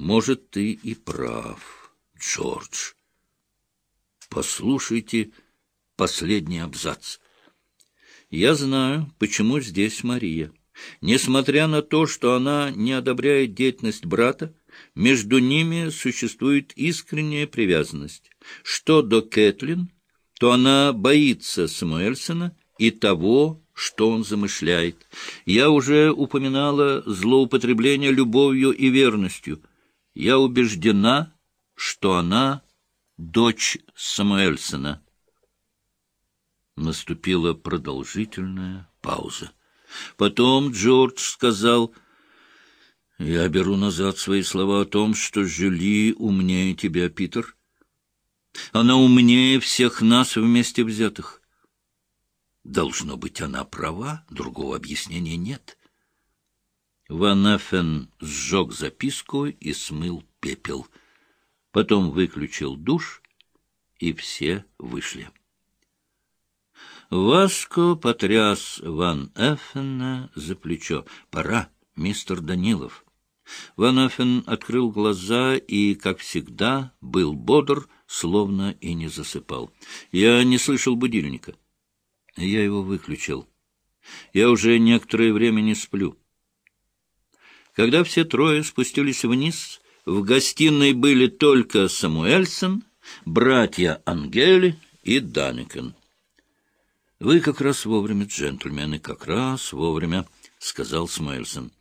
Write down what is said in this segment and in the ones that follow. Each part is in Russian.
Может, ты и прав, Джордж. Послушайте последний абзац. Я знаю, почему здесь Мария. Несмотря на то, что она не одобряет деятельность брата, между ними существует искренняя привязанность. Что до Кэтлин, то она боится Самуэльсона и того, что он замышляет. Я уже упоминала злоупотребление любовью и верностью. Я убеждена, что она дочь Самуэльсона. Наступила продолжительная пауза. Потом Джордж сказал, «Я беру назад свои слова о том, что Жюли умнее тебя, Питер. Она умнее всех нас вместе взятых. Должно быть, она права, другого объяснения нет. Ван Эффен сжег записку и смыл пепел. Потом выключил душ, и все вышли. Васко потряс Ван Эффена за плечо. «Пора, мистер Данилов». Ван Эффен открыл глаза и, как всегда, был бодр, словно и не засыпал. «Я не слышал будильника». Я его выключил. Я уже некоторое время не сплю. Когда все трое спустились вниз, в гостиной были только Самуэльсон, братья Ангели и Даникен. — Вы как раз вовремя, джентльмены, как раз вовремя, — сказал Самуэльсон.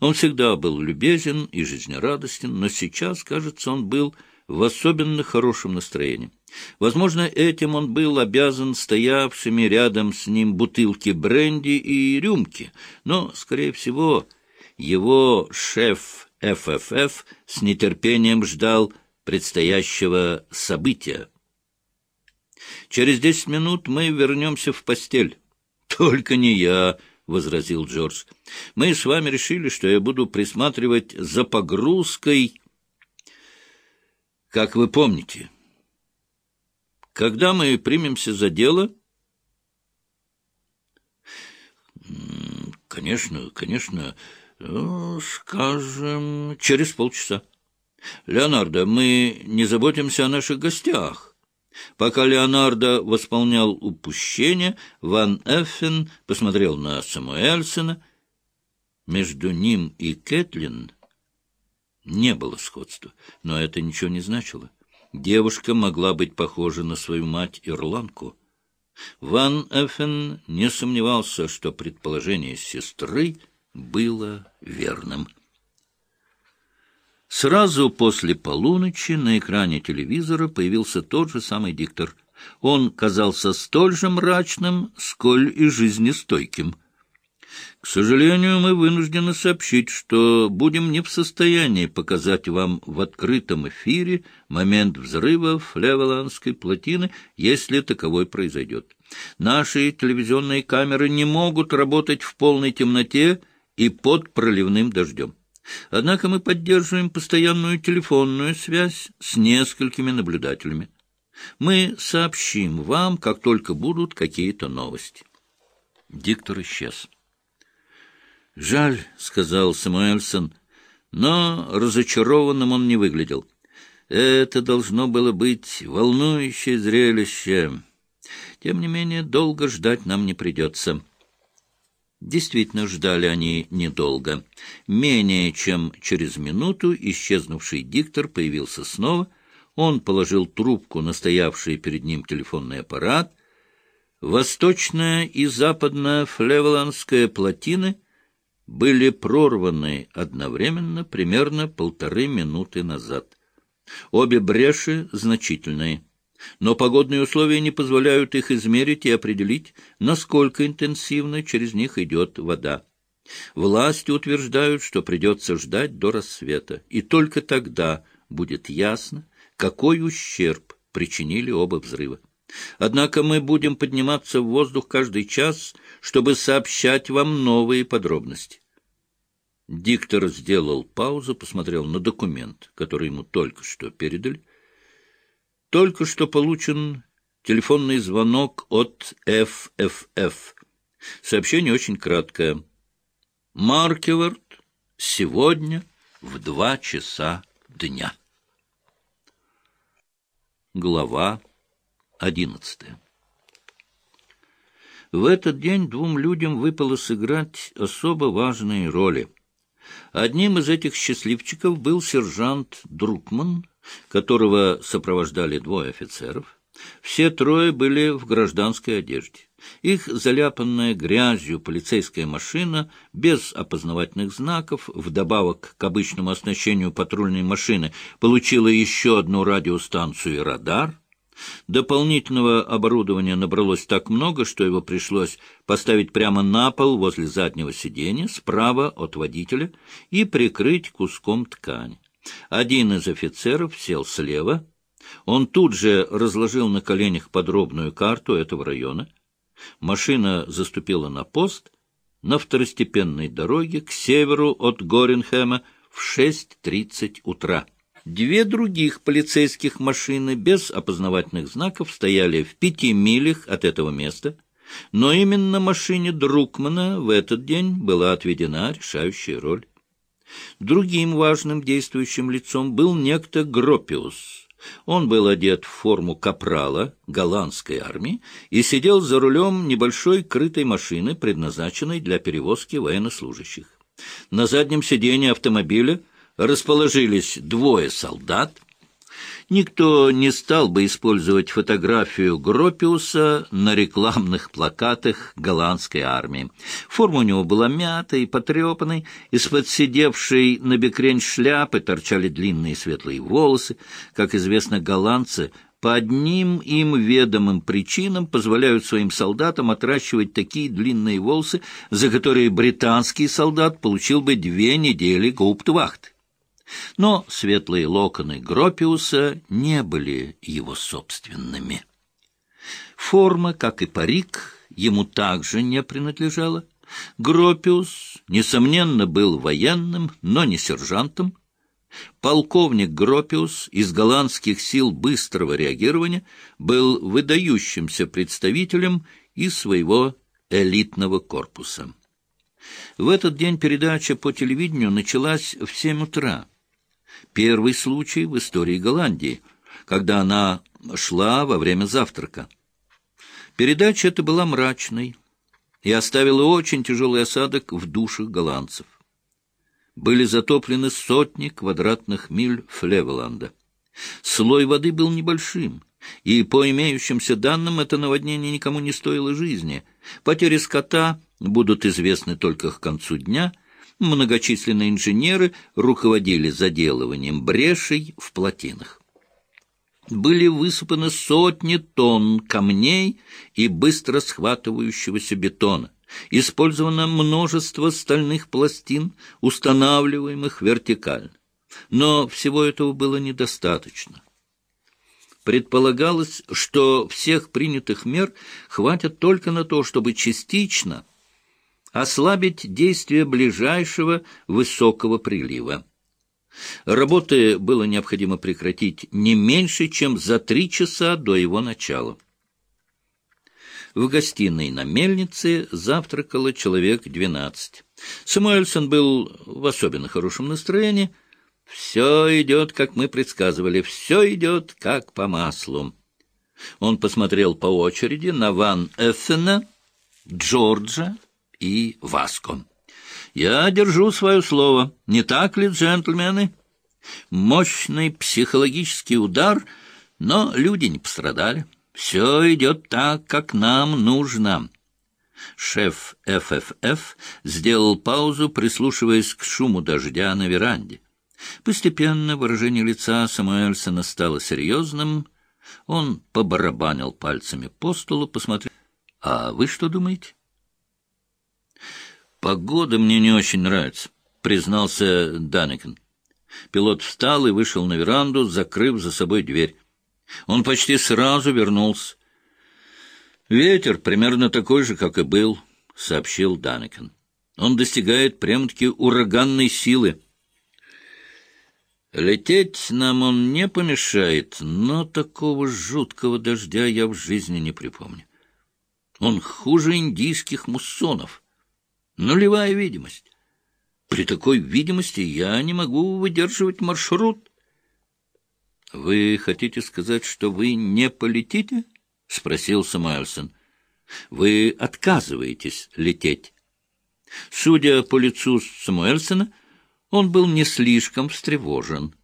Он всегда был любезен и жизнерадостен, но сейчас, кажется, он был в особенно хорошем настроении. Возможно, этим он был обязан стоявшими рядом с ним бутылки бренди и рюмки, но, скорее всего, его шеф ФФФ с нетерпением ждал предстоящего события. «Через десять минут мы вернемся в постель». «Только не я», — возразил Джордж. «Мы с вами решили, что я буду присматривать за погрузкой, как вы помните». Когда мы примемся за дело? Конечно, конечно, ну, скажем, через полчаса. Леонардо, мы не заботимся о наших гостях. Пока Леонардо восполнял упущение, Ван Эффен посмотрел на Самуэльсона. Между ним и Кэтлин не было сходства, но это ничего не значило. Девушка могла быть похожа на свою мать-ирландку. Ван Эффен не сомневался, что предположение сестры было верным. Сразу после полуночи на экране телевизора появился тот же самый диктор. Он казался столь же мрачным, сколь и жизнестойким — к сожалению, мы вынуждены сообщить, что будем не в состоянии показать вам в открытом эфире момент взрыва Флевеландской плотины, если таковой произойдет. Наши телевизионные камеры не могут работать в полной темноте и под проливным дождем. Однако мы поддерживаем постоянную телефонную связь с несколькими наблюдателями. Мы сообщим вам, как только будут какие-то новости. Диктор исчез. «Жаль», — сказал Самуэльсон, но разочарованным он не выглядел. «Это должно было быть волнующее зрелище. Тем не менее, долго ждать нам не придется». Действительно, ждали они недолго. Менее чем через минуту исчезнувший диктор появился снова. Он положил трубку на стоявший перед ним телефонный аппарат. Восточная и западная Флевеландская плотины — были прорваны одновременно примерно полторы минуты назад. Обе бреши значительные, но погодные условия не позволяют их измерить и определить, насколько интенсивно через них идет вода. Власти утверждают, что придется ждать до рассвета, и только тогда будет ясно, какой ущерб причинили оба взрыва. Однако мы будем подниматься в воздух каждый час, чтобы сообщать вам новые подробности. Диктор сделал паузу, посмотрел на документ, который ему только что передали. Только что получен телефонный звонок от ФФФ. Сообщение очень краткое. Маркевард сегодня в два часа дня. Глава одиннадцатая В этот день двум людям выпало сыграть особо важные роли. Одним из этих счастливчиков был сержант Друкман, которого сопровождали двое офицеров. Все трое были в гражданской одежде. Их заляпанная грязью полицейская машина, без опознавательных знаков, вдобавок к обычному оснащению патрульной машины, получила еще одну радиостанцию и радар. Дополнительного оборудования набралось так много, что его пришлось поставить прямо на пол возле заднего сиденья, справа от водителя, и прикрыть куском ткани. Один из офицеров сел слева. Он тут же разложил на коленях подробную карту этого района. Машина заступила на пост на второстепенной дороге к северу от Горенхэма в 6.30 утра. Две других полицейских машины без опознавательных знаков стояли в пяти милях от этого места, но именно машине Друкмана в этот день была отведена решающая роль. Другим важным действующим лицом был некто Гропиус. Он был одет в форму капрала голландской армии и сидел за рулем небольшой крытой машины, предназначенной для перевозки военнослужащих. На заднем сиденье автомобиля расположились двое солдат — Никто не стал бы использовать фотографию Гропиуса на рекламных плакатах голландской армии. Форма у него была мятой потрепанной, из-под сидевшей на бекрень шляпы торчали длинные светлые волосы. Как известно, голландцы по одним им ведомым причинам позволяют своим солдатам отращивать такие длинные волосы, за которые британский солдат получил бы две недели гауптвахты. Но светлые локоны Гропиуса не были его собственными. Форма, как и парик, ему также не принадлежала. Гропиус, несомненно, был военным, но не сержантом. Полковник Гропиус из голландских сил быстрого реагирования был выдающимся представителем из своего элитного корпуса. В этот день передача по телевидению началась в семь утра. Первый случай в истории Голландии, когда она шла во время завтрака. Передача эта была мрачной и оставила очень тяжелый осадок в душах голландцев. Были затоплены сотни квадратных миль Флевеланда. Слой воды был небольшим, и, по имеющимся данным, это наводнение никому не стоило жизни. Потери скота будут известны только к концу дня — многочисленные инженеры руководили заделыванием брешей в плотинах. Были высыпаны сотни тонн камней и быстро схватывающегося бетона. Использовано множество стальных пластин, устанавливаемых вертикально. Но всего этого было недостаточно. Предполагалось, что всех принятых мер хватит только на то, чтобы частично – ослабить действие ближайшего высокого прилива. Работы было необходимо прекратить не меньше, чем за три часа до его начала. В гостиной на мельнице завтракало человек двенадцать. Самуэльсон был в особенно хорошем настроении. «Все идет, как мы предсказывали, все идет, как по маслу». Он посмотрел по очереди на Ван Эффена, Джорджа, и Васко. «Я держу свое слово. Не так ли, джентльмены? Мощный психологический удар, но люди не пострадали. Все идет так, как нам нужно». Шеф ФФФ сделал паузу, прислушиваясь к шуму дождя на веранде. Постепенно выражение лица Самуэльсона стало серьезным. Он побарабанил пальцами по столу, посмотрел. «А вы что думаете?» «Погода мне не очень нравится», — признался Данекен. Пилот встал и вышел на веранду, закрыв за собой дверь. Он почти сразу вернулся. «Ветер примерно такой же, как и был», — сообщил Данекен. «Он достигает прямо-таки ураганной силы». Лететь нам он не помешает, но такого жуткого дождя я в жизни не припомню. Он хуже индийских муссонов. Нулевая видимость. При такой видимости я не могу выдерживать маршрут. — Вы хотите сказать, что вы не полетите? — спросил Самуэльсон. — Вы отказываетесь лететь. Судя по лицу Самуэльсона, он был не слишком встревожен.